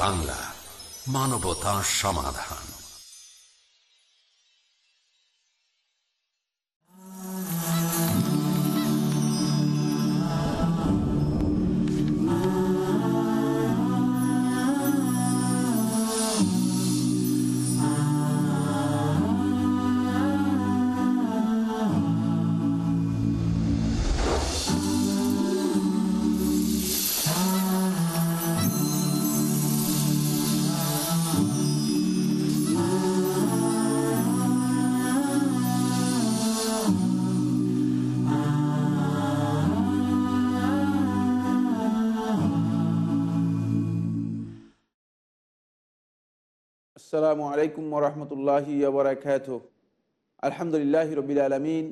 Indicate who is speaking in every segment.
Speaker 1: বাংলা মানবতা সমাধান।
Speaker 2: আলাইকুম রহমতুল্লাহি বরাকাত আলহামদুলিল্লাহ রবিল আলমিন।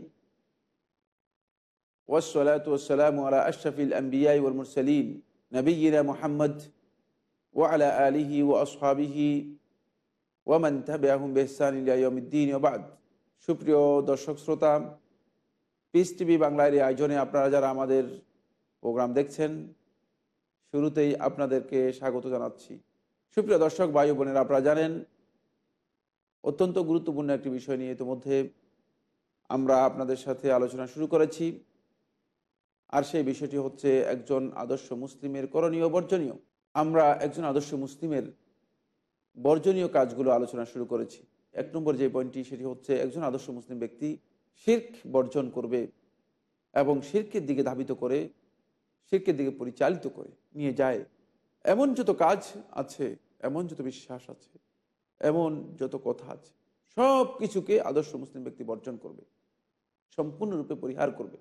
Speaker 2: ওসলাত ওসালাম আম্বিয়াই ওল মুরসলিন নবীনা মোহাম্মদ ও আলা আলিহি ও আসহাবিহি ওমান তাবে আহম বেহসানুদ্দিন ওবাদ সুপ্রিয় দর্শক শ্রোতা পিস টিভি বাংলার এই আয়োজনে আপনারা যারা আমাদের প্রোগ্রাম দেখছেন, শুরুতেই আপনাদেরকে স্বাগত জানাচ্ছি। সুপ্রিয় দর্শক বায়ু বোনেরা, আপনারা জানেন অত্যন্ত গুরুত্বপূর্ণ একটি বিষয় নিয়ে ইতিমধ্যে আমরা আপনাদের সাথে আলোচনা শুরু করেছি। আর সেই বিষয়টি হচ্ছে একজন আদর্শ মুসলিমের করণীয় বর্জনীয়। আমরা একজন আদর্শ মুসলিমের বর্জনীয় কাজগুলো আলোচনা শুরু করেছি। এক নম্বর যে পয়েন্টটি, সেটি হচ্ছে একজন আদর্শ মুসলিম ব্যক্তি শির্ক বর্জন করবে এবং শির্কের দিকে ধাবিত করে, শির্কের দিকে পরিচালিত করে নিয়ে যায়। এমন যত কাজ আছে, এমন যত বিশ্বাস আছে এমন যত কথা আছে, সব কিছুকে আদর্শ মুসলিম ব্যক্তি বর্জন করবে, সম্পূর্ণরূপে পরিহার করবে।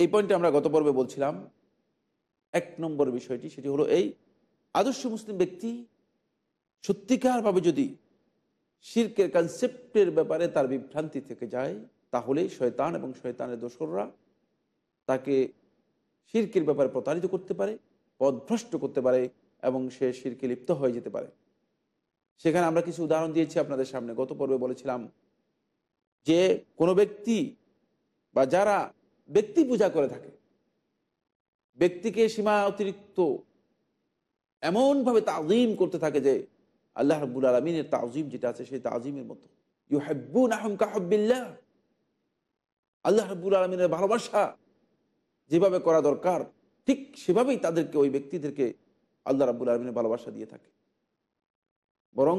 Speaker 2: এই পয়েন্টে আমরা গত পর্বে বলছিলাম, এক নম্বর বিষয়টি, সেটি হলো এই, আদর্শ মুসলিম ব্যক্তি সত্যিকারভাবে যদি শির্কের কনসেপ্টের ব্যাপারে তার বিভ্রান্তি থেকে যায়, তাহলে শয়তান এবং শয়তানের দোসররা তাকে শির্কের ব্যাপারে প্রতারিত করতে পারে, পদভ্রষ্ট করতে পারে এবং সে শিরকে লিপ্ত হয়ে যেতে পারে। সেখানে আমরা কিছু উদাহরণ দিয়েছি আপনাদের সামনে। গত পর্বে বলেছিলাম যে কোনো ব্যক্তি বা যারা ব্যক্তি পূজা করে থাকে, ব্যক্তিকে সীমা অতিরিক্ত এমনভাবে তাজিম করতে থাকে যে আল্লাহ রব্বুল আলমিনের তাজিম যেটা আছে সেই তাজিমের মতো। ইউ হেব্বুন আহম কাহবিল্লাহ আল্লাহ রব্বুল আলমিনের ভালোবাসা যেভাবে করা দরকার, ঠিক সেভাবেই তাদেরকে, ওই ব্যক্তিদেরকে আল্লাহ রাবুল আলমিনের ভালোবাসা দিয়ে থাকে। বরং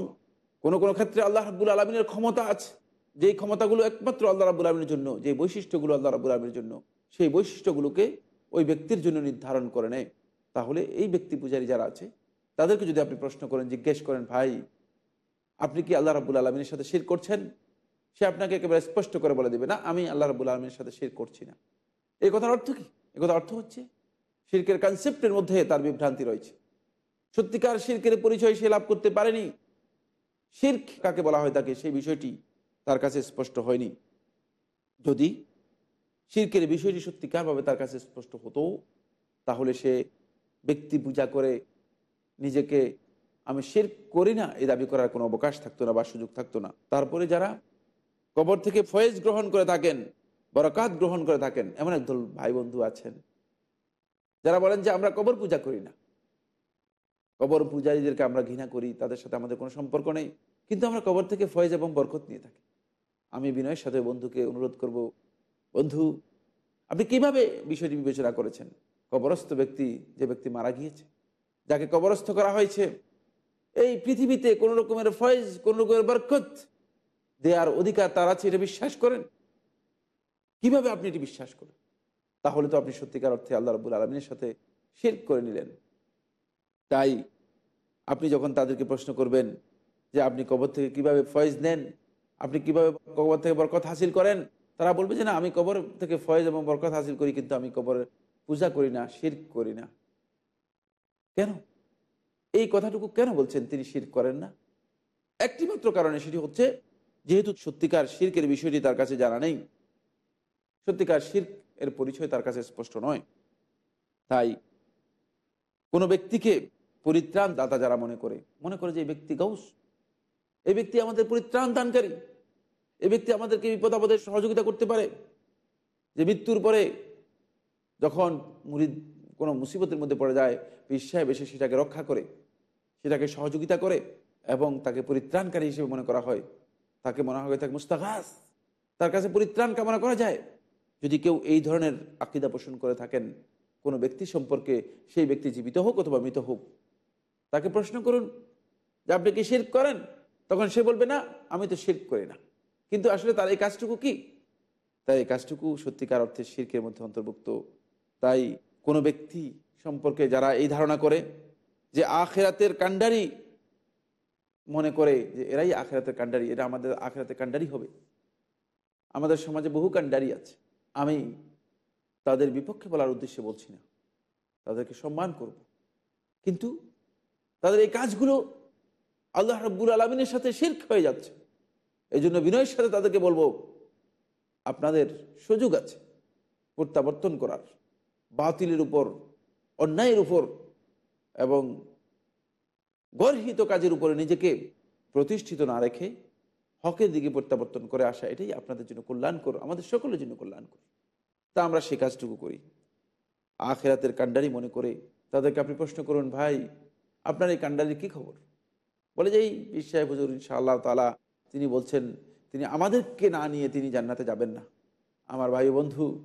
Speaker 2: কোনো কোনো ক্ষেত্রে আল্লাহ রাবুল আলমিনের ক্ষমতা আছে। যেই ক্ষমতাগুলো একমাত্র আল্লাহ রাবুল আলমিনের জন্য যে বৈশিষ্ট্যগুলো আল্লাহ রাবুল আলমিনের জন্য, সেই বৈশিষ্ট্যগুলোকে ওই ব্যক্তির জন্য নির্ধারণ করে নেয়। তাহলে এই ব্যক্তি পূজারী যারা আছে, তাদেরকে যদি আপনি প্রশ্ন করেন, জিজ্ঞেস করেন, ভাই, আপনি কি আল্লাহ রাবুল আলমিনের সাথে শির করছেন? সে আপনাকে একেবারে স্পষ্ট করে বলে দেবে, না, আমি আল্লাহ রাবুল আলমিনের সাথে শির করছি না। এই কথার অর্থ কি? এ কথার অর্থ হচ্ছে, শির্কের কনসেপ্টের মধ্যে তার বিভ্রান্তি রয়েছে। সত্যিকার শির্কের পরিচয় সে লাভ করতে পারেনি শির্ক কাকে বলা হয় তাকে, সেই বিষয়টি তার কাছে স্পষ্ট হয়নি। যদি শির্কের বিষয়টি সত্যিকারভাবে তার কাছে স্পষ্ট হতো, তাহলে সে ব্যক্তি পূজা করে নিজেকে, আমি শির করি না এই দাবি করার কোনো অবকাশ থাকতো না বা সুযোগ থাকতো না। তারপরে যারা কবর থেকে ফয়েজ গ্রহণ করে থাকেন, বরকাত গ্রহণ করে থাকেন, এমন একদল ভাই বন্ধু আছেন, যারা বলেন যে, আমরা কবর পূজা করি না। কবর পূজারীদেরকে আমরা ঘৃণা করি, তাদের সাথে আমাদের কোনো সম্পর্ক নেই। কিন্তু আমরা কবর থেকে ফয়েজ এবং বরকত নিয়ে থাকি। আমি বিনয়ের সাথে বন্ধুকে অনুরোধ করব, বন্ধু, আপনি কীভাবে বিষয়টি বিবেচনা করেছেন? কবরস্থ ব্যক্তি, যে ব্যক্তি মারা গিয়েছে, যাকে কবরস্থ করা হয়েছে, এই পৃথিবীতে কোনো রকমের ফয়েজ, কোন রকমের বরকত দেওয়ার অধিকার তার আছে, এটা বিশ্বাস করেন? কীভাবে আপনি এটি বিশ্বাস করেন? তাহলে তো আপনি সত্যিকার অর্থে আল্লাহ রবুল আলমিনের সাথে শের করে নিলেন। তাই আপনি যখন তাদেরকে প্রশ্ন করবেন যে আপনি কবর থেকে কীভাবে ফয়েজ নেন, আপনি কীভাবে কবর থেকে বরকত হাসিল করেন, তারা বলবে যে না, আমি কবর থেকে ফয়েজ এবং বরকত হাসিল করি, কিন্তু আমি কবরের পূজা করি না শির করি না। কেন? এই কথাটুকু কেন বলছেন তিনি শির করেন না? একটি মাত্র কারণে সেটি হচ্ছে, যেহেতু সত্যিকার শির্কের বিষয়টি তার কাছে জানা নেই, সত্যিকার শির্ক এর পরিচয় তার কাছে স্পষ্ট নয়। তাই কোনো ব্যক্তিকে পরিত্রাণ দাতা যারা মনে করে মনে করে যে এই ব্যক্তি গৌস এই ব্যক্তি আমাদের পরিত্রাণ দানকারী, এই ব্যক্তি আমাদেরকে বিপদ আপদের সহযোগিতা করতে পারে। যে মৃত্যুর পরে যখন মুরিদ কোনো মুসিবতের মধ্যে পড়ে যায় সাহেব এসে সেটাকে রক্ষা করে, সেটাকে সহযোগিতা করে এবং তাকে পরিত্রাণকারী হিসেবে মনে করা হয়, তাকে মনে হয় তাকে মুস্তাগাস। তার কাছে পরিত্রাণ কামনা করা যায়। যদি কেউ এই ধরনের আকিদা পোষণ করে থাকেন কোনো ব্যক্তি সম্পর্কে সেই ব্যক্তি জীবিত হোক অথবা মৃত হোক। তাকে প্রশ্ন করুন, যে আপনি কি শির্ক করেন? তখন সে বলবে, না, আমি তো শির্ক করি না। কিন্তু আসলে তার এই কাজটুকু কি? তাই এই কাজটুকু সত্যিকার অর্থে শির্কের মধ্যে অন্তর্ভুক্ত। তাই কোনো ব্যক্তি সম্পর্কে যারা এই ধারণা করে, যে আখেরাতের কাণ্ডারি মনে করে যে এরাই আখেরাতের কাণ্ডারি এরা আমাদের আখেরাতের কাণ্ডারি হবে। আমাদের সমাজে বহু কাণ্ডারি আছে। আমি তাদের বিপক্ষে বলার উদ্দেশ্যে বলছি না। তাদেরকে সম্মান করব। কিন্তু তাদের এই কাজগুলো আল্লাহ রব্বুল আলমিনের সাথে শির্ক হয়ে যাচ্ছে। এই জন্য বিনয়ের সাথে তাদেরকে বলব, আপনাদের সুযোগ আছে প্রত্যাবর্তন করার, বাতিলের উপর, অন্যায়ের উপর এবং গর্হিত কাজের উপরে নিজেকে প্রতিষ্ঠিত না রেখে হকের দিকে প্রত্যাবর্তন করে আসা, এটাই আপনাদের জন্য কল্যাণ কল্যাণকর, আমাদের সকলের জন্য কল্যাণ কল্যাণকর। তা আমরা সে কাজটুকু করি। আখেরাতের কাণ্ডারি মনে করে তাদেরকে আপনি প্রশ্ন করুন, ভাই, আপনার এই কাণ্ডারির কী খবর? বলে যে, এই বিশ্বায় হুজুর, ইনশাআল্লাহ তালা তিনি বলছেন, তিনি আমাদেরকে না নিয়ে তিনি জান্নাতে যাবেন না। আমার ভাই বন্ধু,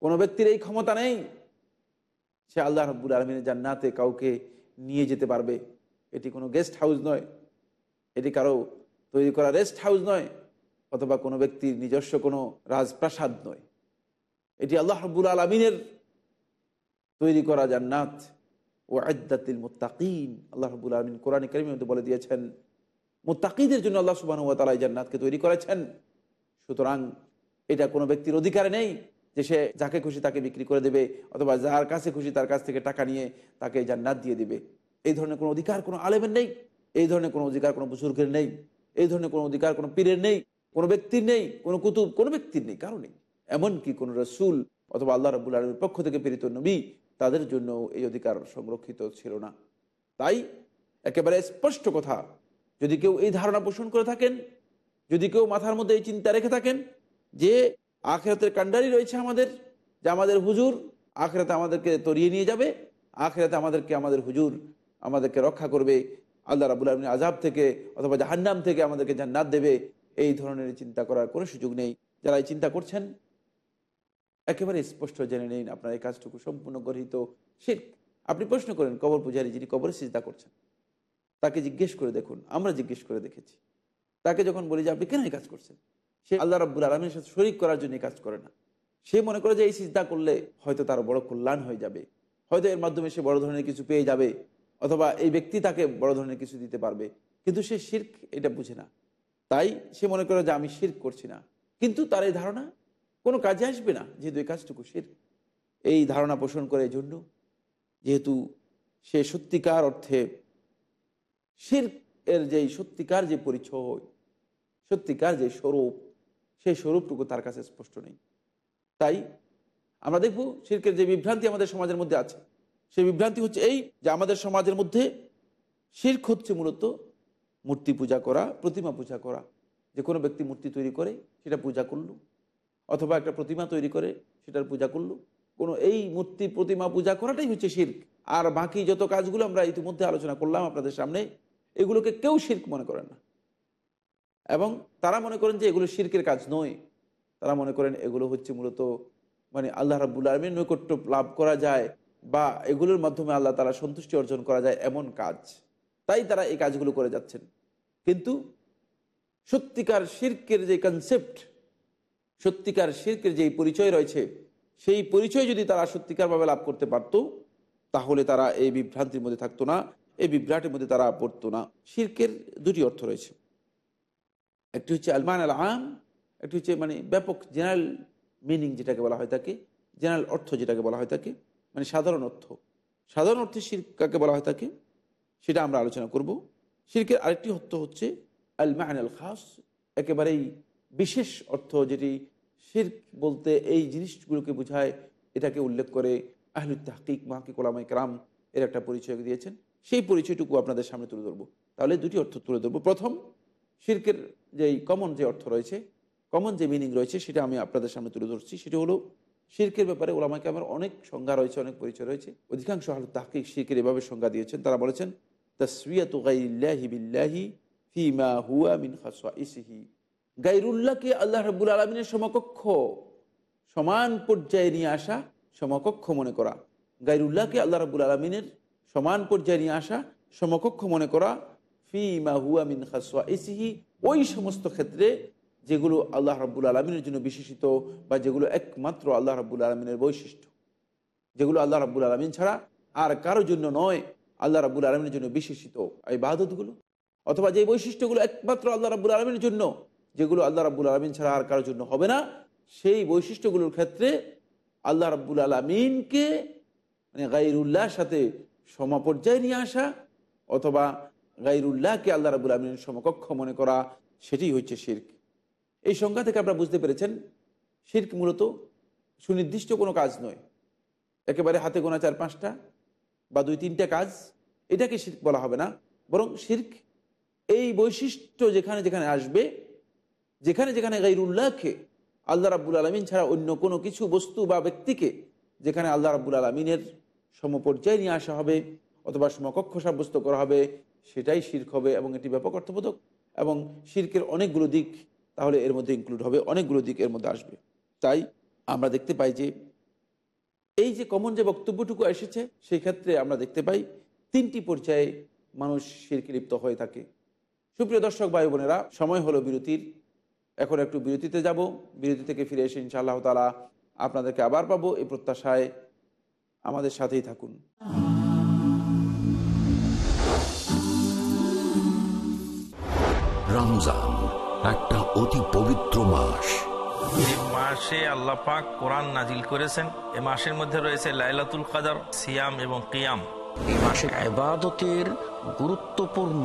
Speaker 2: কোনো ব্যক্তির এই ক্ষমতা নেই। সে আল্লাহ রব্বুল আলমিনের জান্নাতে কাউকে নিয়ে যেতে পারবে। এটি কোনো গেস্ট হাউস নয়। এটি কারও তৈরি করা রেস্ট হাউস নয়। অথবা কোনো ব্যক্তির নিজস্ব কোনো রাজপ্রাসাদ নয়। এটি আল্লাহ রব্বুল আলমিনের তৈরি করা জান্নাত। ও আদাতিল মোত্তাকিন। আল্লাহ রব্বুল আলমিন কোরআন করিমের মধ্যে বলে দিয়েছেন, মোত্তাকিদের জন্য আল্লাহ সুবাহ তালা জান্নাতকে তৈরি করেছেন। সুতরাং এটা কোনো ব্যক্তির অধিকারে নেই যে সে যাকে খুশি তাকে বিক্রি করে দেবে, অথবা যার কাছে খুশি তার কাছ থেকে টাকা নিয়ে তাকে জান্নাত দিয়ে দেবে। এই ধরনের কোনো অধিকার কোনো আলেমের নেই, এই ধরনের কোনো অধিকার কোনো বুজুর্গের নেই, এই ধরনের কোনো অধিকার কোনো পীরের নেই, কোনো ব্যক্তির নেই, কোনো কুতুব কোনো ব্যক্তির নেই, কারও নেই। এমনকি কোনো রসুল অথবা আল্লাহ রবুল আলমের পক্ষ থেকে প্রেরিত নবী তাদের জন্য এই অধিকার সংরক্ষিত ছিল না। তাই একেবারে স্পষ্ট কথা, যদি কেউ এই ধারণা পোষণ করে থাকেন, যদি কেউ মাথার মধ্যে এই চিন্তা রেখে থাকেন যে আখেরাতের কাণ্ডারি রয়েছে আমাদের, যে আমাদের হুজুর আখেরাতে আমাদেরকে তরিয়ে নিয়ে যাবে, আখেরাতে আমাদেরকে আমাদের হুজুর আমাদেরকে রক্ষা করবে, আল্লাহ রাবুল আলমিন আজাব থেকে অথবা জাহান্নাম থেকে আমাদেরকে জান্নাত দেবে, এই ধরনের চিন্তা করার কোনো সুযোগ নেই। যারা এই চিন্তা করছেন একেবারে স্পষ্ট জেনে নিন, আপনার এই কাজটুকু সম্পূর্ণ গরহিত শির আপনি প্রশ্ন করেন, কবর পূজারী যিনি কবরে চিন্তা করছেন, তাকে জিজ্ঞেস করে দেখুন, আমরা জিজ্ঞেস করে দেখেছি। তাকে যখন বলি যে, আপনি কেন এই কাজ করছেন? সে আল্লাহ রাব্বুল আলমীর সাথে শরিক করার জন্য কাজ করে না। সে মনে করে যে, এই চিন্তা করলে হয়তো তার বড় কল্যাণ হয়ে যাবে, হয়তো এর মাধ্যমে সে বড় ধরনের কিছু পেয়ে যাবে, অথবা এই ব্যক্তি তাকে বড় ধরনের কিছু দিতে পারবে। কিন্তু সে শির্ক এটা বুঝে না। তাই সে মনে করে যে, আমি শির্ক করছি না। কিন্তু তার এই ধারণা কোনো কাজে আসবে না, যেহেতু এই কাজটুকু শির এই ধারণা পোষণ করে জন্য, যেহেতু সে সত্যিকার অর্থে শির এর যে সত্যিকার যে পরিচয়, সত্যিকার যে স্বরূপ, সেই স্বরূপটুকু তার কাছে স্পষ্ট নেই। তাই আমরা দেখব শির্কের যে বিভ্রান্তি আমাদের সমাজের মধ্যে আছে, সেই বিভ্রান্তি হচ্ছে এই যে আমাদের সমাজের মধ্যে শির্ক হচ্ছে মূলত মূর্তি পূজা করা, প্রতিমা পূজা করা। যে কোনো ব্যক্তি মূর্তি তৈরি করে সেটা পূজা করল। অথবা একটা প্রতিমা তৈরি করে সেটার পূজা করল। কোনো এই মূর্তি প্রতিমা পূজা করাটাই হচ্ছে শির্ক। আর বাকি যত কাজগুলো আমরা ইতিমধ্যে আলোচনা করলাম আপনাদের সামনে, এগুলোকে কেউ শির্ক মনে করেন না। এবং তারা মনে করেন যে এগুলো শির্কের কাজ নয়। তারা মনে করেন এগুলো হচ্ছে মূলত মানে আল্লাহ রাবুল আলমীর নৈকট্য লাভ করা যায় বা এগুলোর মাধ্যমে আল্লাহ তারা সন্তুষ্টি অর্জন করা যায় এমন কাজ। তাই তারা এই কাজগুলো করে যাচ্ছেন। কিন্তু সত্যিকার শির্কের যে কনসেপ্ট সত্যিকার শির্কের যেই পরিচয় রয়েছে, সেই পরিচয় যদি তারা সত্যিকারভাবে লাভ করতে পারত, তাহলে তারা এই বিভ্রান্তির মধ্যে থাকতো না, এই বিভ্রাটের মধ্যে তারা পড়তো না। শির্কের দুটি অর্থ রয়েছে। একটি হচ্ছে আলমান আল আম একটি হচ্ছে মানে ব্যাপক জেনারেল মিনিং যেটাকে বলা হয় থাকে জেনারেল অর্থ যেটাকে বলা হয় থাকে মানে সাধারণ অর্থ। সাধারণ অর্থে শির কাকে বলা হয় থাকে সেটা আমরা আলোচনা করব। শিরকের আরেকটি অর্থ হচ্ছে আল মান আল খাস একেবারেই বিশেষ অর্থ যেটি শির্ক বলতে এই জিনিসগুলোকে বোঝায়, এটাকে উল্লেখ করে আহলুত তাহকিক মাহকিক ওলামাই কালাম এর একটা পরিচয় দিয়েছেন। সেই পরিচয়টুকু আপনাদের সামনে তুলে ধরবো। তাহলে দুটি অর্থ তুলে ধরবো। প্রথম, শির্কের যেই কমন যে অর্থ রয়েছে কমন যে মিনিং রয়েছে, সেটা আমি আপনাদের সামনে তুলে ধরছি। সেটা হলো, শির্কের ব্যাপারে ওলামাকে আমার অনেক সংজ্ঞা রয়েছে, অনেক পরিচয় রয়েছে। অধিকাংশ আহল তাহকিক শির্কের এভাবে সংজ্ঞা দিয়েছেন। তারা বলেছেন তসবিয়াত গাইল্লাহি বিল্লাহি ফিমা হুয়া মিন খাসওয়াইসিহি গাইরুল্লাহকে আল্লাহ রাব্বুল আলমিনের সমকক্ষ, সমান পর্যায়ে নিয়ে আসা সমকক্ষ মনে করা। গাইরুল্লাহকে আল্লাহ রাবুল আলমিনের সমান পর্যায়ে নিয়ে আসা সমকক্ষ মনে করা। ফি মা হুয়া মিন খাসওয়া ইসিহি ওই সমস্ত ক্ষেত্রে যেগুলো আল্লাহ রাব্বুল আলমিনের জন্য বিশেষিত বা যেগুলো একমাত্র আল্লাহ রাব্বুল আলমিনের বৈশিষ্ট্য। যেগুলো আল্লাহ রাব্বুল আলমিন ছাড়া আর কারোর জন্য নয়, আল্লাহ রাব্বুল আলমিনের জন্য বিশেষিত। এই বাদতগুলো অথবা যে বৈশিষ্ট্যগুলো একমাত্র আল্লাহ রাব্বুল আলমিনের জন্য যেগুলো আল্লাহ রাব্বুল আলমিন ছাড়া আর কারোর জন্য হবে না, সেই বৈশিষ্ট্যগুলোর ক্ষেত্রে আল্লাহ রাব্বুল আলমিনকে মানে গাইরুল্লাহর সাথে সমপর্যায়ে নিয়ে আসা অথবা গাইরুল্লাহকে আল্লাহ রাবুল আলমিনের সমকক্ষ মনে করা সেটি হচ্ছে শির্ক। এই সংখ্যা থেকে আপনারা বুঝতে পেরেছেন, শির্ক মূলত সুনির্দিষ্ট কোনো কাজ নয়। একেবারে হাতে গোনা চার পাঁচটা বা দুই তিনটা কাজ, এটাকে শির্ক বলা হবে না। বরং শির্ক এই বৈশিষ্ট্য যেখানে যেখানে আসবে যেখানে যেখানে গাইরুল্লাহকে আল্লাহ রাব্বুল আলমিন ছাড়া অন্য কোনো কিছু বস্তু বা ব্যক্তিকে যেখানে আল্লাহ রাব্বুল আলমিনের সমপর্যায়ে নিয়ে আসা হবে অথবা সমকক্ষ সাব্যস্ত করা হবে, সেটাই শির্ক হবে এবং এটি ব্যাপক অর্থবোধক এবং শির্কের অনেকগুলো দিক তাহলে এর মধ্যে ইনক্লুড হবে, অনেকগুলো দিক এর মধ্যে আসবে। তাই আমরা দেখতে পাই যে এই যে কমন যে বক্তব্যটুকু এসেছে সেই ক্ষেত্রে আমরা দেখতে পাই তিনটি পর্যায়ে মানুষ শিরকে লিপ্ত হয়ে থাকে। সুপ্রিয় দর্শক ভাই বোনেরা সময় হলো বিরতির। এখন একটু বিরতিতে যাব। বিরতি থেকে ফিরে এসে ইনশাআল্লাহ তালা আপনাদেরকে আবার পাবো। এই প্রত্যাশায় আমাদের সাথেই থাকুন।
Speaker 1: রমজান একটা অতি পবিত্র মাস।
Speaker 3: এই মাসে আল্লাহ পাক কোরআন নাজিল করেছেন। এ মাসের মধ্যে রয়েছে লাইলাতুল কাদার সিয়াম এবং কিয়াম।
Speaker 4: এই মাসে আবাদতের গুরুত্বপূর্ণ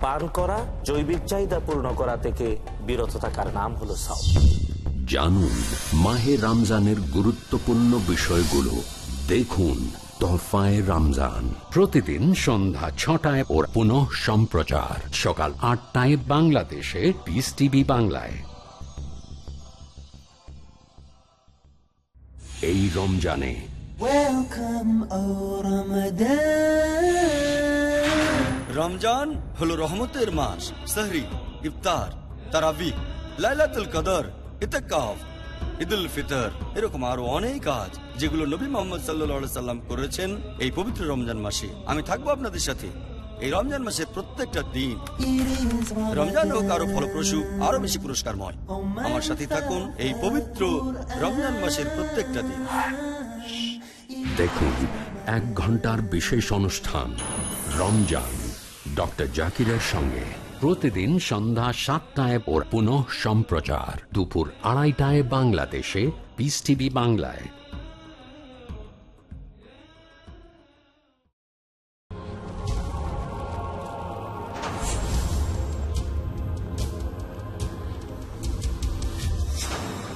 Speaker 5: পান করা জৈবিক চাহিদা পূর্ণ করা থেকে বিরত থাকার নাম হলো সাও
Speaker 1: জানুন মাহে রমজানের গুরুত্বপূর্ণ বিষয়গুলো। দেখুন তোহফায় রমজান। প্রতিদিন সন্ধ্যা ছটায় ওর পুনঃ সম্প্রচার। সকাল আটটায় বাংলাদেশে পিস টিভি বাংলায়। এই রমজানে
Speaker 6: রমজান হলো রহমতের মাস, সাহরি, ইফতার, তারাবি, লাইলাতুল কদর, ইতকাফ, ঈদুল ফিতর, এরকম আরও অনেক কাজ যেগুলো নবী মোহাম্মদ সাল্লা সাল্লাম করেছেন এই পবিত্র রমজান মাসে। আমি থাকব আপনাদের সাথে। এই রমজান মাসের প্রত্যেকটা দিন রমজান হোক আরও ফলপ্রসূ, আরও বেশি পুরস্কারময়। আমার সাথে থাকুন এই পবিত্র রমজান মাসের প্রত্যেকটা দিন।
Speaker 1: দেখুন, এক ঘণ্টার বিশেষ অনুষ্ঠান রমজান। জাকিরের সঙ্গে। প্রতিদিন সন্ধ্যা সাতটায় ওর পুনঃ সম্প্রচার। দুপুর আড়াইটায় বাংলাদেশে পিস টিভি বাংলায়।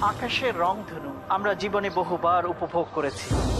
Speaker 7: আকাশের রং ধনু। আমরা জীবনে বহুবার উপভোগ করেছি।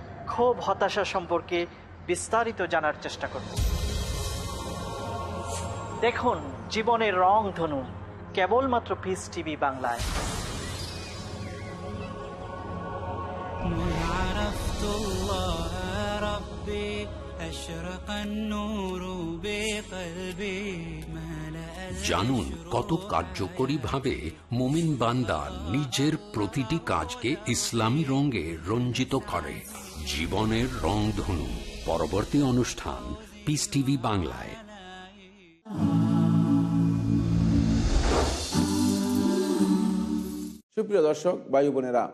Speaker 7: ক্ষোভ, হতাশা সম্পর্কে বিস্তারিত জানার চেষ্টা করব। দেখুন জীবনের রং ধনু, কেবলমাত্র পিস টিভি বাংলায়।
Speaker 1: জানুন কত কার্যকরী ভাবে মোমিন বান্দা নিজের প্রতিটি কাজকে ইসলামী রঙে রঞ্জিত করে। জীবনের রংধনু, পরবর্তী অনুষ্ঠান পিস টিভি বাংলায়।
Speaker 2: সুপ্রিয় দর্শক বায়ু বোনেরা,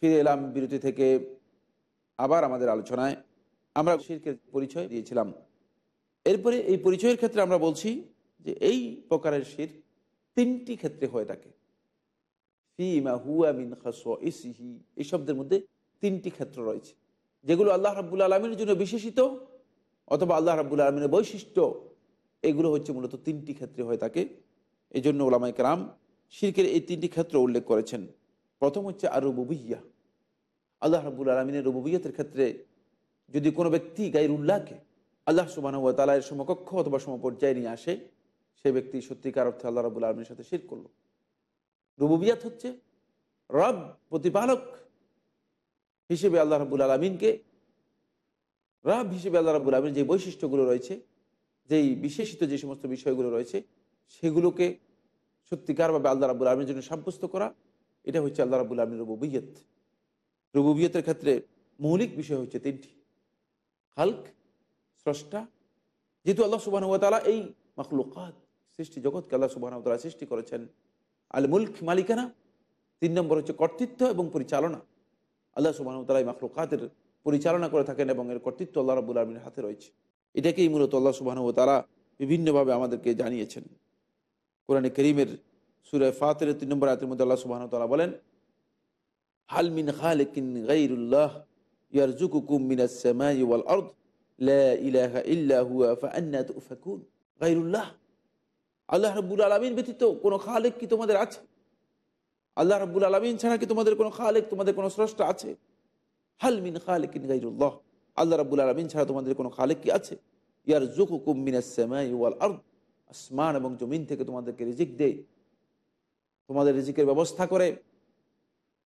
Speaker 2: ফিরে এলাম বিরতি থেকে আবার আমাদের আলোচনায়। আমরা শিরকের পরিচয় দিয়েছিলাম। এরপরে এই পরিচয়ের ক্ষেত্রে আমরা বলছি যে এই প্রকারের শির তিনটি ক্ষেত্রে হয়ে থাকে। ফিমা হুয়া মিন খাসো এই শব্দের মধ্যে তিনটি ক্ষেত্র রয়েছে। যেগুলো আল্লাহ রাবুল আলমীর জন্য বিশেষিত অথবা আল্লাহ রাবুল আলমিনের বৈশিষ্ট্য, এগুলো হচ্ছে মূলত তিনটি ক্ষেত্রে হয়ে থাকে। এই জন্য ওলামাই কালাম শিরকের এই তিনটি ক্ষেত্র উল্লেখ করেছেন। প্রথম হচ্ছে আর রুবুবিয়া আল্লাহ রাবুল আলমিনের রুবুবিয়তের ক্ষেত্রে যদি কোনো ব্যক্তি গাইর উল্লাহকে আল্লাহ সুবাহ তালায়ের সমকক্ষ অথবা সমপর্যায়ে নিয়ে আসে, সে ব্যক্তি সত্যিকার অর্থে আল্লাহ রাবুল আলমীর সাথে শির করল। রুবুবিয়াত হচ্ছে রব প্রতিপালক হিসেবে আল্লাহ রাবুল আলমিনকে, রব হিসেবে আল্লাহ রাবুল আলমিন যে বৈশিষ্ট্যগুলো রয়েছে, যেই বিশেষিত যে সমস্ত বিষয়গুলো রয়েছে, সেগুলোকে সত্যিকারভাবে আল্লাহ রাবুল আলমীর জন্য সাব্যস্ত করা, এটা হচ্ছে আল্লাহ রাবুল আলমীর রুবুবিয়ত। রুবুবিয়তের ক্ষেত্রে মৌলিক বিষয় হচ্ছে তিনটি। হালক স্রষ্টা, যেহেতু আল্লাহ সুবাহ তালা এই মখলুকাত সৃষ্টি জগৎকে আল্লাহ সুবাহ তালা সৃষ্টি করেছেন। আল মুল্ক মালিকানা, তিন নম্বর হচ্ছে কর্তৃত্ব এবং পরিচালনা। আল্লাহ সুবাহ তালা এই মখলুকাতের পরিচালনা করে থাকেন এবং এর কর্তৃত্ব আল্লাহ রাবুল আলমীর হাতে রয়েছে। এটাকেই মূলত আল্লাহ সুবাহ তারা বিভিন্নভাবে আমাদেরকে জানিয়েছেন। কোরআনে করিমের সুরে ফাতের তিন নম্বর আয়তের মধ্যে আল্লাহ সুবাহ তালা বলেন হালমিন খালেকিন গাইরুল্লাহ ইয়ারজুকুকুম মিনাস সামাই ওয়াল আরদ, লা ইলাহা ইল্লা হুয়া ফাআন্না তুফাকুন। গাইরুল্লাহ আল্লাহ রাব্বুল আলামিন ব্যতীত কোনো খালেক কি তোমাদের আছে? আল্লাহ রাব্বুল আলামিন ছাড়া কি তোমাদের কোনো খালেক, তোমাদের কোনো স্রষ্টা আছে? হালমিন খালেকিন গাইরুল্লাহ আল্লাহ রাব্বুল আলামিন ছাড়া তোমাদের কোনো খালেক কি আছে? ইয়ার সামাই ওয়াল আরদ। আসমান এবং জমিন থেকে তোমাদেরকে রিজিক দেয়। তোমাদের রিজিকের ব্যবস্থা করে,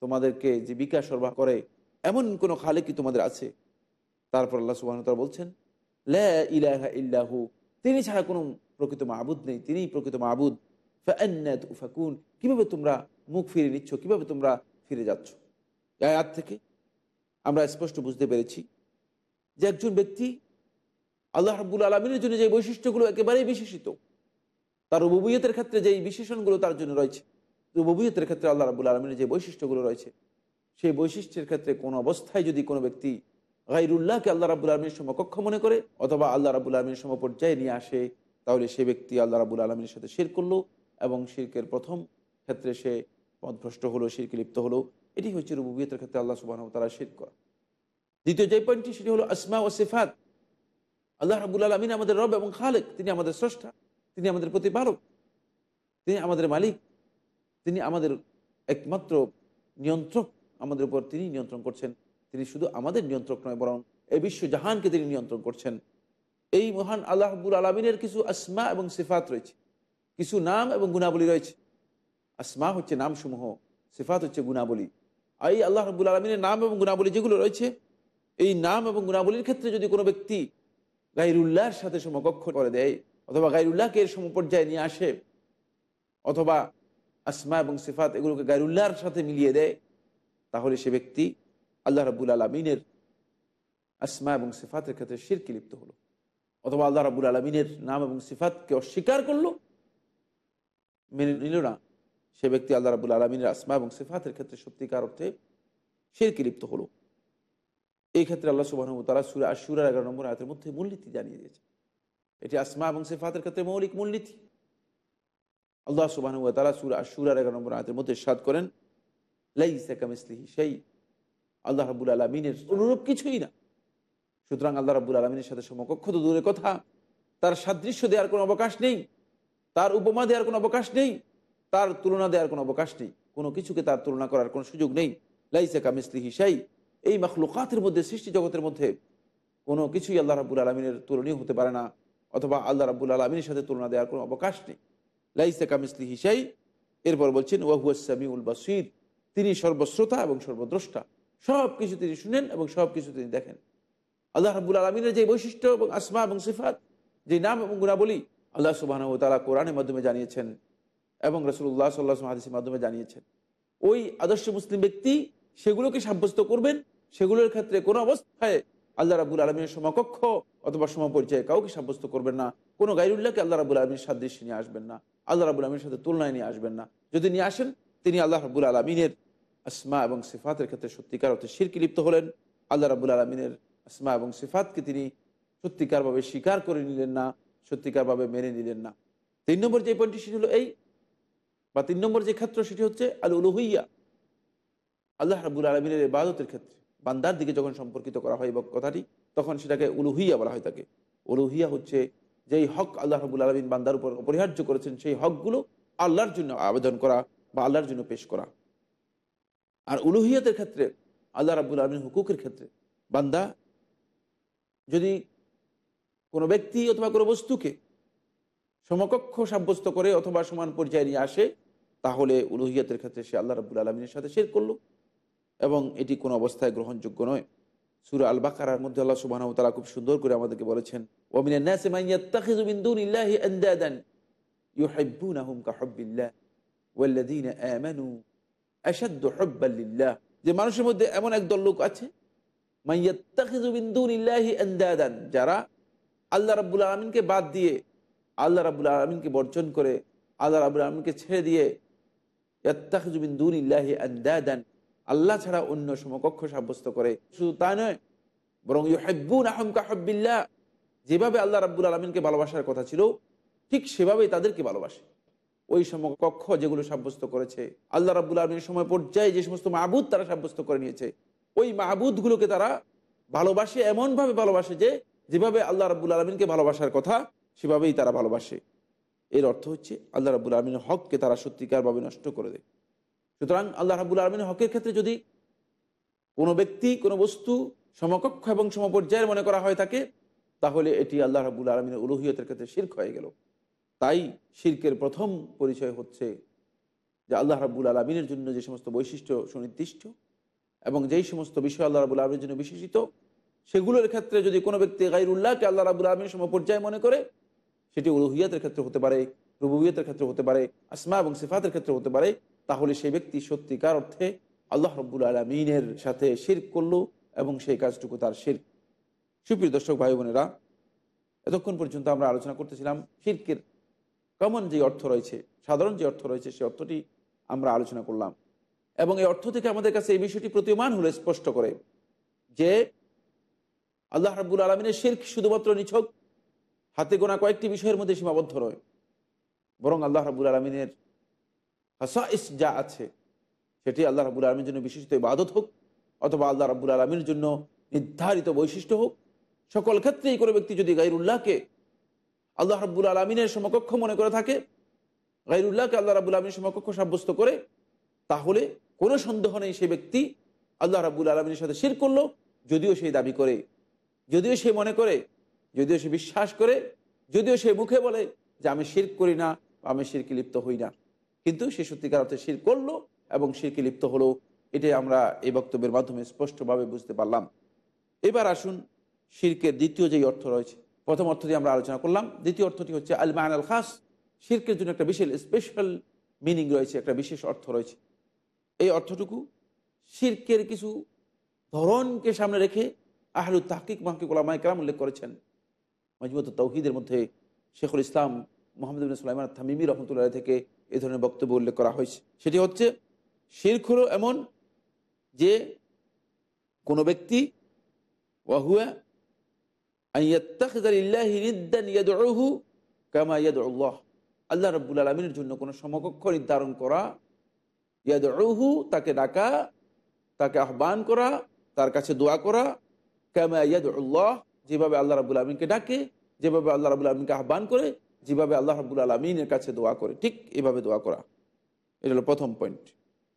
Speaker 2: তোমাদেরকে জীবিকা সরবরাহ করে। এমন কোনো খালে কি তোমাদের আছে? তারপর আল্লাহ সুবাহ বলছেন, লা ইলাহা ইল্লাহু। তিনি ছাড়া কোনো প্রকৃত মাহবুদ নেই। তিনিই প্রকৃত মাহবুদ ফাকুন কীভাবে তোমরা মুখ ফিরে নিচ্ছ, কীভাবে তোমরা ফিরে যাচ্ছ? আয়াত থেকে আমরা স্পষ্ট বুঝতে পেরেছি যে একজন ব্যক্তি আল্লাহ রাবুল আলমিনের জন্য যে বৈশিষ্ট্যগুলো একেবারেই বিশেষিত, তার রুবুবিয়তের ক্ষেত্রে যেই বিশেষণগুলো তার জন্য রয়েছে, রুবুবিয়তের ক্ষেত্রে আল্লাহ রাবুল আলমিনের যে বৈশিষ্ট্যগুলো রয়েছে, সেই বৈশিষ্ট্যের ক্ষেত্রে কোনো অবস্থায় যদি কোনো ব্যক্তি গাইরুল্লাহকে আল্লাহ রাবুল আলমীর সমকক্ষ মনে করে অথবা আল্লাহ রাবুল আলমীর সমপর্যায়ে নিয়ে আসে, তাহলে সে ব্যক্তি আল্লাহ রাবুল আলমীর সাথে শির করল এবং শির্কের প্রথম ক্ষেত্রে সে পদভ্রষ্ট হলো, শিরকে লিপ্ত হলো। এটি হচ্ছে রুবুবিয়তের ক্ষেত্রে আল্লাহ সুবাহ তারা শির করা দ্বিতীয় যে পয়েন্টটি সেটি হলো আসমা ও সিফাত। আল্লাহ রাবুল আলমিন আমাদের রব এবং খালেক, তিনি আমাদের স্রষ্টা, তিনি আমাদের প্রতিপালক, তিনি আমাদের মালিক, তিনি আমাদের একমাত্র নিয়ন্ত্রক, আমাদের উপর তিনি নিয়ন্ত্রণ করছেন। তিনি শুধু আমাদের নিয়ন্ত্রক নয়, বরং এই বিশ্ব জাহানকে তিনি নিয়ন্ত্রণ করছেন। এই মহান আল্লাহবুল আলমিনের কিছু আসমা এবং সিফাত রয়েছে। কিছু নাম এবং গুণাবলী রয়েছে। আসমা হচ্ছে নামসমূহ, সিফাত হচ্ছে গুণাবলী। আর এই আল্লাহ রাবুল আলমিনের নাম এবং গুণাবলী যেগুলো রয়েছে, এই নাম এবং গুণাবলীর ক্ষেত্রে যদি কোনো ব্যক্তি গাইরুল্লাহর সাথে সমকক্ষ করে দেয়, অথবা গাইরুল্লাহকে এর সমপর্যায়ে নিয়ে আসে, অথবা আসমা এবং সিফাত এগুলোকে গাইরুল্লাহর সাথে মিলিয়ে দেয়, তাহলে সে ব্যক্তি আল্লাহ রাবুল আলমিনের আসমা এবং সিফাতের ক্ষেত্রে শিরকি লিপ্ত হলো। অথবা আল্লাহ রাবুল আলমিনের নাম এবং সিফাতকে অস্বীকার করল মেনে নিল না। সে ব্যক্তি আল্লাহ রাবুল আলমিনের আসমা এবং সিফাতের ক্ষেত্রে সত্যিকার অর্থে শিরকি লিপ্ত হলো। এই ক্ষেত্রে আল্লাহ সুবাহ তারা সুরা আর আশুরার এগারো নম্বর আয়তের মধ্যে মূলনীতি জানিয়ে দিয়েছে। এটি আসমা এবং সিফাতের ক্ষেত্রে মৌলিক মূলনীতি। আল্লাহ সুবাহ তালা সুর আশুরার এগারো নম্বর আয়তের মধ্যে সাদ করেন লাই লাইসাকামিসলিহি সেই আল্লাহ রাবুল আলমিনের অনুরূপ কিছুই না। সুতরাং আল্লাহ রাবুল আলমিনের সাথে সমকক্ষ তো দূরের কথা। তার সাদৃশ্য দেওয়ার কোনো অবকাশ নেই। তার উপমা দেওয়ার কোনো অবকাশ নেই, তার তুলনা দেওয়ার কোনো অবকাশ নেই। কোনো কিছুকে তার তুলনা করার কোনো সুযোগ নেই। লাইসাকামিসলিহি হিসাই এই মখলুকাতের মধ্যে, সৃষ্টি জগতের মধ্যে কোনো কিছুই আল্লাহ রাবুল আলমিনের তুলনীয় হতে পারে না, অথবা আল্লাহ রাবুল আলমিনের সাথে তুলনা দেওয়ার কোনো অবকাশ নেই। লাইসা কামিসলি হিসাই এরপর বলছেন ওয়াহুয়াসামি উল বাসির। তিনি সর্বশ্রোতা এবং সর্বদ্রষ্টা। সব কিছু তিনি শুনেন এবং সব কিছু তিনি দেখেন। আল্লাহ রাবুল আলমিনের যে বৈশিষ্ট্য এবং আসমা এবং সিফাত যে নাম এবং গুণাবলী আল্লাহ সুবাহ তালা কোরআনের মাধ্যমে জানিয়েছেন এবং রসুল্লাহ সাল্লাহ হাদিসের মাধ্যমে জানিয়েছেন। ওই আদর্শ মুসলিম ব্যক্তি সেগুলোকে সাব্যস্ত করবেন, সেগুলোর ক্ষেত্রে কোনো অবস্থায় আল্লাহ রাবুল আলমীর সমকক্ষ অথবা সমপরিচয় কাউকে সাব্যস্ত করবেন না। কোনো গাইরুল্লাহকে আল্লাহ রাবুল আলমীর সাদৃশ্য নিয়ে আসবেন না, আল্লাহ রাবুল আলমীর সাথে তুলনায় নিয়ে আসবেন না। যদি নিয়ে আসেন, তিনি আল্লাহ রাবুল আলমিনের আসমা এবং সিফাতের ক্ষেত্রে সত্যিকার অর্থে শিরকি লিপ্ত হলেন। আল্লাহ রাবুল আলমিনের আসমা এবং সিফাতকে তিনি সত্যিকারভাবে স্বীকার করে নিলেন না। সত্যিকারভাবে মেনে নিলেন না। তিন নম্বর যে পয়েন্টটি সেটি হলো এই, বা তিন নম্বর যে ক্ষেত্র সেটি হচ্ছে আল উলুহইয়া আল্লাহ রাবুল আলমিনের ইবাদতের ক্ষেত্রে। বান্দার দিকে যখন সম্পর্কিত করা হয় কথাটি, তখন সেটাকে উলুহিয়া বলা হয় তাকে। উলুহিয়া হচ্ছে যেই হক আল্লাহ রাবুল আলমিন বান্দার উপর অপরিহার্য করেছেন, সেই হকগুলো আল্লাহর জন্য আবেদন করা বা আল্লাহর জন্য পেশ করা। আর উলুহিয়াতের ক্ষেত্রে, আল্লাহ রাবুল আলমিন হুকুকের ক্ষেত্রে, বান্দা যদি কোনো ব্যক্তি অথবা কোনো বস্তুকে সমকক্ষ সাব্যস্ত করে অথবা সমান পর্যায়ে নিয়ে আসে, তাহলে উলুহিয়াতের ক্ষেত্রে সে আল্লাহ রাবুল আলমিনের সাথে শের করল এবং এটি কোনো অবস্থায় গ্রহণযোগ্য নয়। সুরা আল বাকারার মধ্যে আল্লাহ সুবাহ তালা খুব সুন্দর করে আমাদেরকে বলেছেন যে মানুষের মধ্যে এমন একদল লোক আছে যারা আল্লাহ রাবুল আলমিনকে বাদ দিয়ে, আল্লাহ রাবুল আলমিনকে বর্জন করে, আল্লাহ রাবুল আলমিনকে ছেড়ে দিয়ে দুন ইল্লাহি আল্লাহ ছাড়া অন্য সমকক্ষ সাব্যস্ত করে। শুধু তা নয়, বরং ইউহাব্বুন আহমকা হব্বিল্লাহ, যেভাবে আল্লাহ রাব্বুল আলমিনকে ভালোবাসার কথা ছিল, ঠিক সেভাবেই তাদেরকে ভালোবাসে। ওই সমকক্ষ যেগুলো সাব্যস্ত করেছে, আল্লাহ রাব্বুল আলমীর সময় পর্যায়ে যে সমস্ত মাহবুদ তারা সাব্যস্ত করে নিয়েছে, ওই মাহবুদগুলোকে তারা ভালোবাসে, এমনভাবে ভালোবাসে যে যেভাবে আল্লাহ রাব্বুল আলমিনকে ভালোবাসার কথা, সেভাবেই তারা ভালোবাসে। এর অর্থ হচ্ছে, আল্লাহ রাবুল আলমিনের হককে তারা সত্যিকারভাবে নষ্ট করে দেয়। সুতরাং আল্লাহ রাবুল আলমিনের হকের ক্ষেত্রে যদি কোনো ব্যক্তি, কোনো বস্তু সমকক্ষ এবং সমপর্যায়ের মনে করা হয় থাকে, তাহলে এটি আল্লাহ রাবুল আলমিনের উলুহিয়তের ক্ষেত্রে শির্ক হয়ে গেল। তাই শির্কের প্রথম পরিচয় হচ্ছে যে আল্লাহ রাবুল আলমিনের জন্য যে সমস্ত বৈশিষ্ট্য সুনির্দিষ্ট এবং যেই সমস্ত বিষয় আল্লাহ রাবুল আলমীর জন্য বিশেষিত সেগুলোর ক্ষেত্রে যদি কোনো ব্যক্তি গাইরুল্লাহকে আল্লাহ রাবুল আলমীর সমপর্যায় মনে করে, সেটি উলুহিয়াতের ক্ষেত্রে হতে পারে, রুবুবিয়তের ক্ষেত্রে হতে পারে, আসমা এবং সিফাতের ক্ষেত্রে হতে পারে, তাহলে সেই ব্যক্তি সত্যিকার অর্থে আল্লাহ রব্বুল আলমিনের সাথে শির করল এবং সেই কাজটুকু তার শির সুপ্রিয় দর্শক, ভাই বোনেরা, এতক্ষণ পর্যন্ত আমরা আলোচনা করতেছিলাম শির্কের কমন যে অর্থ রয়েছে, সাধারণ যে অর্থ রয়েছে, সে অর্থটি আমরা আলোচনা করলাম। এবং এই অর্থ থেকে আমাদের কাছে এই বিষয়টি প্রতীয়মান হলে স্পষ্ট করে যে আল্লাহ রাবুল আলমিনের শির্ক শুধুমাত্র নিছক, হাতে গোনা কয়েকটি বিষয়ের মধ্যে সীমাবদ্ধ নয়, বরং আল্লাহ রাবুল আলমিনের হাসাইস যা আছে, সেটি আল্লাহ রাবুল আলমীর জন্য বিশিষ্ট ইবাদত হোক, অথবা আল্লাহ রাবুল আলমীর জন্য নির্ধারিত বৈশিষ্ট্য হোক, সকল ক্ষেত্রেই কোনো ব্যক্তি যদি গাইরুল্লাহকে আল্লাহ রাবুল আলমিনের সমকক্ষ মনে করে থাকে গাইরুল্লাহকে আল্লাহ রাবুল আলমীর সমকক্ষ সাব্যস্ত করে, তাহলে কোনো সন্দেহ নেই সে ব্যক্তি আল্লাহ রাবুল আলমিনের সাথে শির করল, যদিও সেই দাবি করে যদিও সে মনে করে, যদিও সে বিশ্বাস করে, যদিও সে মুখে বলে যে আমি শির করি না আমি শিরকে লিপ্ত হই না। কিন্তু সে সত্যিকার অর্থে শির করল এবং শিরকে লিপ্ত হলো, এটাই আমরা এই বক্তব্যের মাধ্যমে স্পষ্টভাবে বুঝতে পারলাম। এবার আসুন শিরকের দ্বিতীয় যেই অর্থ রয়েছে। প্রথম অর্থটি আমরা আলোচনা করলাম। দ্বিতীয় অর্থটি হচ্ছে আল মান আল খাস শিরকের জন্য একটা বিশেষ স্পেশাল মিনিং রয়েছে, একটা বিশেষ অর্থ রয়েছে। এই অর্থটুকু শিরকের কিছু ধরনকে সামনে রেখে আহলু তাহকিক মাহকিক ওলামা ইকরাম উল্লেখ করেছেন। মজবুত তৌহিদের মধ্যে শেখুল ইসলাম মোহাম্মদ সুলাইমান থামিমি রহমতুল্লাহ থেকে এ ধরনের বক্তব্য উল্লেখ করা হয়েছে। সেটি হচ্ছে, শির্ক হলো এমন যে কোনো ব্যক্তি ওয়াহুয়া আল্লাহ রব্বুল আলমিনের জন্য কোনো সমকক্ষ নির্ধারণ করা ইয়াদহু তাকে ডাকা, তাকে আহ্বান করা, তার কাছে দোয়া করা ক্যামা ইয়াদুল্লাহ, যেভাবে আল্লাহ রাবুল আলমিনকে ডাকে, যেভাবে আল্লাহ রাবুল আলমিনকে আহ্বান করে, যেভাবে আল্লাহ রাবুল আলমিনের কাছে দোয়া করে, ঠিক এভাবে দোয়া করা। এটা হলো প্রথম পয়েন্ট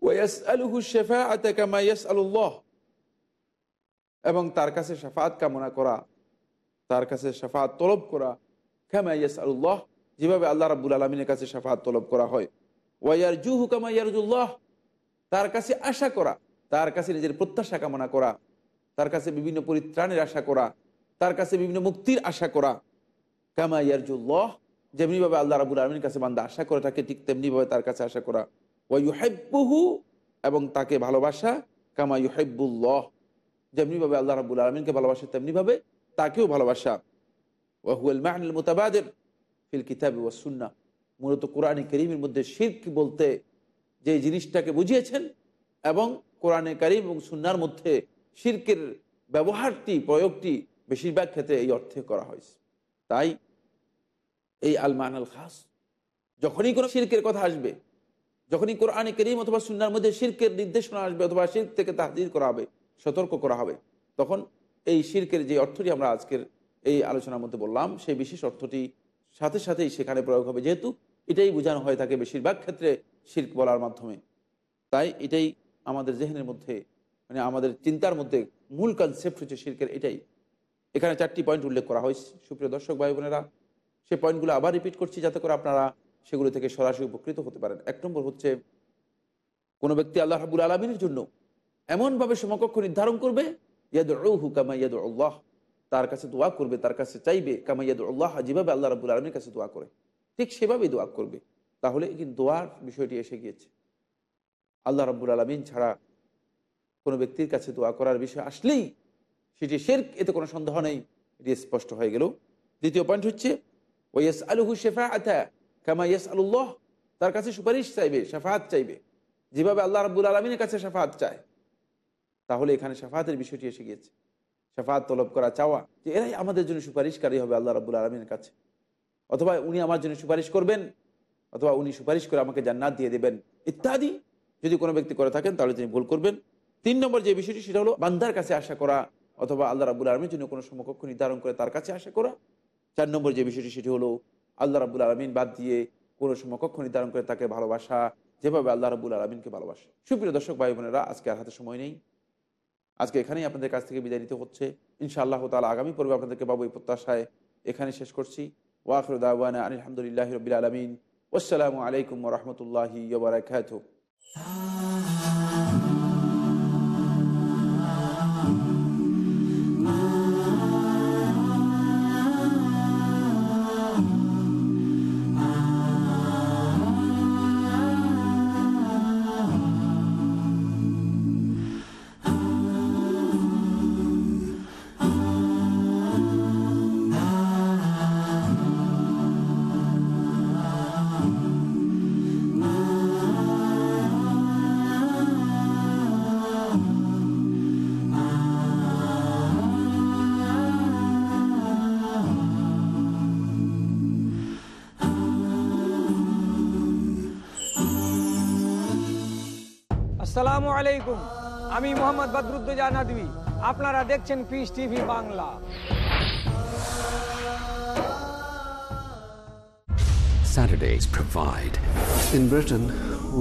Speaker 2: ওয়াস আলহু শেফা আতে কামা ইয়াস আলুল্লাহ এবং তার কাছে সাফাত কামনা করা, তার কাছে সাফাত তলব করা, কামা ইয়াস আলুল্লাহ যেভাবে আল্লাহ রাবুল আলমিনের কাছে সাফাত তলব করা হয়। ওয়াইয়ার জুহু কামা ইয়ারজুল্লাহ, তার কাছে আশা করা, তার কাছে নিজের প্রত্যাশা কামনা করা তার কাছে বিভিন্ন পরিত্রাণের আশা করা, তার কাছে বিভিন্ন মুক্তির আশা করা। কামা ইয়ারজুল্লাহ, যেমনিভাবে আল্লাহ রাবুল আলমীর কাছে বান্দা আশা করে থাকে, ঠিক তেমনিভাবে তার কাছে আশা করা। ওয়াইহেব্বহু এবং তাকে ভালোবাসা। কামা ইউহেব্বুল্লাহ, যেমনিভাবে আল্লাহ রাবুল আলমিনকে ভালোবাসে, তেমনিভাবে তাকেও ভালোবাসা। ওয়াহুল মাহনুল মোতাবাদের ফিল কিতাব ওয়াসুন্না মূলত কোরআনে করিমের মধ্যে শির্ক বলতে যে জিনিসটাকে বুঝিয়েছেন এবং কোরআনে করিম এবং সুন্নার মধ্যে শির্কের ব্যবহারটি, প্রয়োগটি বেশিরভাগ ক্ষেত্রে এই অর্থে করা হয়েছে। তাই এই আলমান আল খাস যখনই কোনো শির্কের কথা আসবে, যখনই কোরআনে করিম অথবা সুন্নার মধ্যে শির্কের নির্দেশনা আসবে অথবা শির্ক থেকে তাহদির করা হবে, সতর্ক করা হবে, তখন এই শির্কের যে অর্থটি আমরা আজকের এই আলোচনার মধ্যে বললাম, সেই বিশেষ অর্থটি সাথে সাথেই সেখানে প্রয়োগ হবে। যেহেতু এটাই বোঝানো হয়ে থাকে বেশিরভাগ ক্ষেত্রে শির্ক বলার মাধ্যমে। তাই এটাই আমাদের জেহেনের মধ্যে মানে আমাদের চিন্তার মধ্যে মূল কনসেপ্ট হচ্ছে শির্কের এটাই। এখানে চারটি পয়েন্ট উল্লেখ করা হয়েছে। সুপ্রিয় দর্শক ভাই বোনেরা সেই পয়েন্টগুলো আবার রিপিট করছি যাতে করে আপনারা সেগুলো থেকে সরাসরি উপকৃত হতে পারেন। এক নম্বর হচ্ছে, কোনো ব্যক্তি আল্লাহ রাবুল আলমিনের জন্য এমনভাবে সমকক্ষ নির্ধারণ করবে ইয়াদ কামা ইয়াদ আল্লাহ তার কাছে দোয়া করবে, তার কাছে চাইবে কামাইয়াদ আল্লাহ যেভাবে আল্লাহ রাবুল আলমীর কাছে দোয়া করে। ঠিক সেভাবেই দোয়া করবে। তাহলে কিন্তু দোয়ার বিষয়টি এসে গিয়েছে। আল্লাহ রাবুল আলমিন ছাড়া কোনো ব্যক্তির কাছে দোয়া করার বিষয় আসলেই সেটি শের এতে কোনো সন্দেহ নেই। এটি স্পষ্ট হয়ে গেল। দ্বিতীয় পয়েন্ট হচ্ছে ওয়াস আলহু শেফা আথা কামা ইয়াস আল্লাহ তার কাছে সুপারিশ চাইবে সাফাহাত চাইবে। যেভাবে আল্লাহ রাবুল আলমিনের কাছে সাফাহাত চায়, তাহলে এখানে সাফাহাতের বিষয়টি এসে গিয়েছে। সাফাত তলব করা চাওয়া যে এরাই আমাদের জন্য সুপারিশকারী হবে আল্লাহ রাবুল আলমীর কাছে। অথবা উনি আমার জন্য সুপারিশ করবেন, অথবা উনি সুপারিশ করে আমাকে জান্নাত দিয়ে দেবেন, ইত্যাদি। যদি কোনো ব্যক্তি করে থাকেন, তাহলে তিনি ভুল করবেন। তিন নম্বর যে বিষয়টি, সেটা হলো বান্দার কাছে আশা করা অথবা আল্লাহ রাবুল আলমীর জন্য কোনো সমকক্ষ নির্ধারণ করে তার কাছে আশা করা। চার নম্বর যে বিষয়টি, সেটি হলো আল্লাহ রাবুল আলমিন বাদ দিয়ে কোনো সমকক্ষ নির্ধারণ করে তাকে ভালোবাসা, যেভাবে আল্লাহ রাবুল আলমিনকে ভালোবাসা। সুপ্রিয় দর্শক, ভাই বোনেরা, আজকে আর হাতে সময় নেই। আজকে এখানেই আপনাদের কাছ থেকে বিদায় নিতে হচ্ছে। ইনশাআল্লাহ তালা আগামী পর্বে আপনাদেরকে বাবু এই প্রত্যাশায়। এখানে শেষ করছি। ওয়াখর দাওয়ানা আলহামদুলিল্লাহ রবিল আলমিন। আসসালামু আলাইকুম রহমতুল্লাহি বারাকাত
Speaker 8: আসসালামু আলাইকুম আমি মোহাম্মদ বদরুদ্দোজা নদী আপনারা দেখছেন Peace TV Bangla
Speaker 1: Saturdays provide.
Speaker 9: In Britain,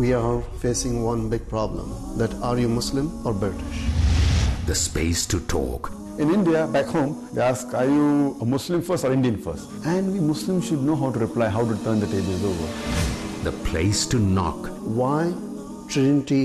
Speaker 9: we are facing one big problem that are you Muslim or British?
Speaker 1: The space to talk.
Speaker 10: In India, back home, they ask, are you a Muslim first or Indian first? And we Muslims should know how to reply, how to turn the tables over.
Speaker 1: The place to knock.
Speaker 9: Why Trinity